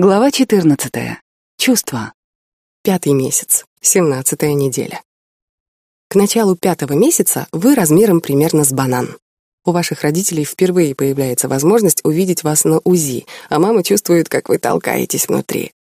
Глава 14. Чувства. Пятый месяц, семнадцатая неделя. К началу пятого месяца вы размером примерно с банан. У ваших родителей впервые появляется возможность увидеть вас на УЗИ, а мама чувствует, как вы толкаетесь внутри.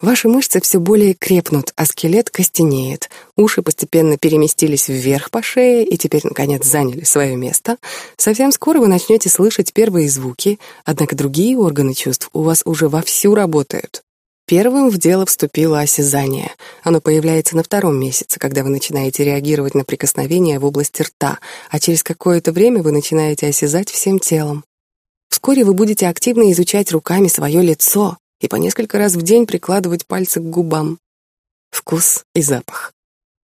Ваши мышцы все более крепнут, а скелет костенеет. Уши постепенно переместились вверх по шее и теперь, наконец, заняли свое место. Совсем скоро вы начнете слышать первые звуки, однако другие органы чувств у вас уже вовсю работают. Первым в дело вступило осязание. Оно появляется на втором месяце, когда вы начинаете реагировать на прикосновения в области рта, а через какое-то время вы начинаете осязать всем телом. Вскоре вы будете активно изучать руками свое лицо, и по несколько раз в день прикладывать пальцы к губам. Вкус и запах.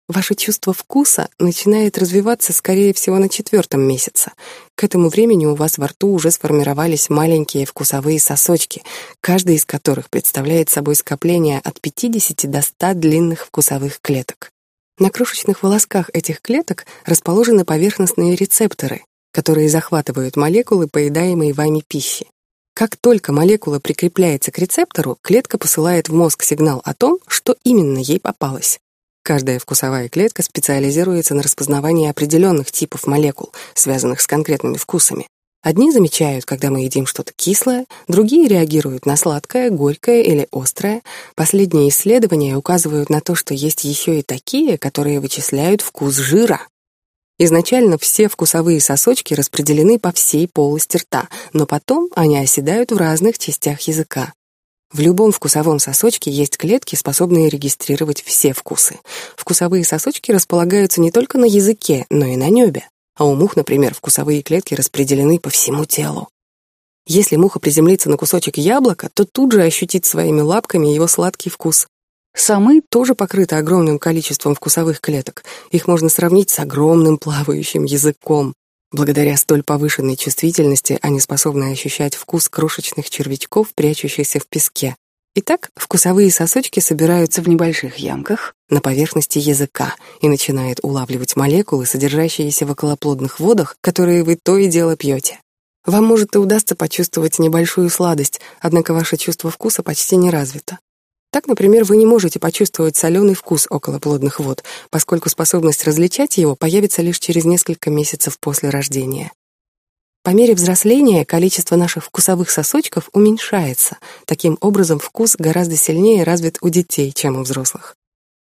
Ваше чувство вкуса начинает развиваться, скорее всего, на четвертом месяце. К этому времени у вас во рту уже сформировались маленькие вкусовые сосочки, каждый из которых представляет собой скопление от 50 до 100 длинных вкусовых клеток. На крошечных волосках этих клеток расположены поверхностные рецепторы, которые захватывают молекулы поедаемой вами пищи. Как только молекула прикрепляется к рецептору, клетка посылает в мозг сигнал о том, что именно ей попалось. Каждая вкусовая клетка специализируется на распознавании определенных типов молекул, связанных с конкретными вкусами. Одни замечают, когда мы едим что-то кислое, другие реагируют на сладкое, горькое или острое. Последние исследования указывают на то, что есть еще и такие, которые вычисляют вкус жира. Изначально все вкусовые сосочки распределены по всей полости рта, но потом они оседают в разных частях языка. В любом вкусовом сосочке есть клетки, способные регистрировать все вкусы. Вкусовые сосочки располагаются не только на языке, но и на небе. А у мух, например, вкусовые клетки распределены по всему телу. Если муха приземлится на кусочек яблока, то тут же ощутит своими лапками его сладкий вкус. Самы тоже покрыты огромным количеством вкусовых клеток. Их можно сравнить с огромным плавающим языком. Благодаря столь повышенной чувствительности они способны ощущать вкус крошечных червячков, прячущихся в песке. Итак, вкусовые сосочки собираются в небольших ямках на поверхности языка и начинают улавливать молекулы, содержащиеся в околоплодных водах, которые вы то и дело пьете. Вам может и удастся почувствовать небольшую сладость, однако ваше чувство вкуса почти не развито. Так, например, вы не можете почувствовать соленый вкус околоплодных вод, поскольку способность различать его появится лишь через несколько месяцев после рождения. По мере взросления количество наших вкусовых сосочков уменьшается. Таким образом, вкус гораздо сильнее развит у детей, чем у взрослых.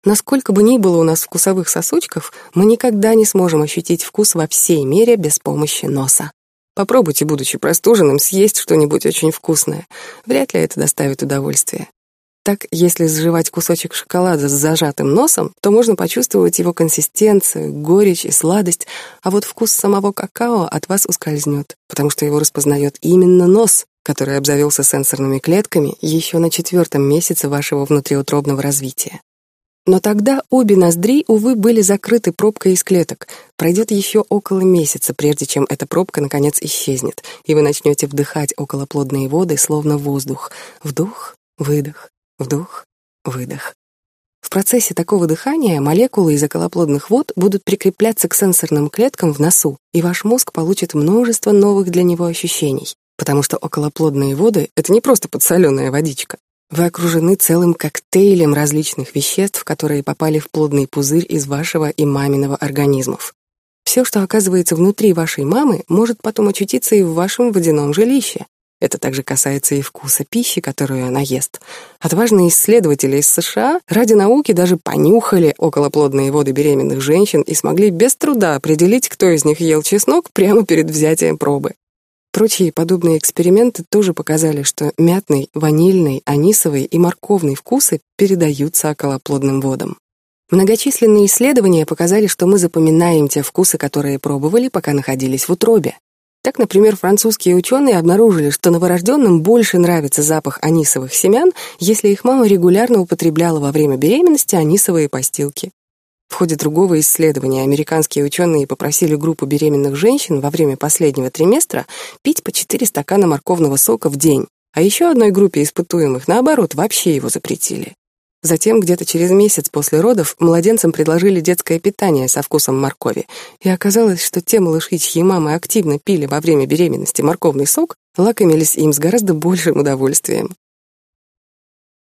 Насколько бы ни было у нас вкусовых сосочков, мы никогда не сможем ощутить вкус во всей мере без помощи носа. Попробуйте, будучи простуженным, съесть что-нибудь очень вкусное. Вряд ли это доставит удовольствие. Так, если сживать кусочек шоколада с зажатым носом, то можно почувствовать его консистенцию, горечь и сладость, а вот вкус самого какао от вас ускользнет, потому что его распознает именно нос, который обзавелся сенсорными клетками еще на четвертом месяце вашего внутриутробного развития. Но тогда обе ноздри, увы, были закрыты пробкой из клеток. Пройдет еще около месяца, прежде чем эта пробка наконец исчезнет, и вы начнете вдыхать околоплодные воды, словно воздух. Вдох, выдох, Вдох, выдох. В процессе такого дыхания молекулы из околоплодных вод будут прикрепляться к сенсорным клеткам в носу, и ваш мозг получит множество новых для него ощущений, потому что околоплодные воды — это не просто подсоленная водичка. Вы окружены целым коктейлем различных веществ, которые попали в плодный пузырь из вашего и маминого организмов. Все, что оказывается внутри вашей мамы, может потом очутиться и в вашем водяном жилище. Это также касается и вкуса пищи, которую она ест. Отважные исследователи из США ради науки даже понюхали околоплодные воды беременных женщин и смогли без труда определить, кто из них ел чеснок прямо перед взятием пробы. Прочие подобные эксперименты тоже показали, что мятный, ванильный, анисовый и морковный вкусы передаются околоплодным водам. Многочисленные исследования показали, что мы запоминаем те вкусы, которые пробовали, пока находились в утробе. Так, например, французские ученые обнаружили, что новорожденным больше нравится запах анисовых семян, если их мама регулярно употребляла во время беременности анисовые постилки. В ходе другого исследования американские ученые попросили группу беременных женщин во время последнего триместра пить по 4 стакана морковного сока в день, а еще одной группе испытуемых, наоборот, вообще его запретили. Затем, где-то через месяц после родов, младенцам предложили детское питание со вкусом моркови, и оказалось, что те малыши, чьи мамы активно пили во время беременности морковный сок, лакомились им с гораздо большим удовольствием.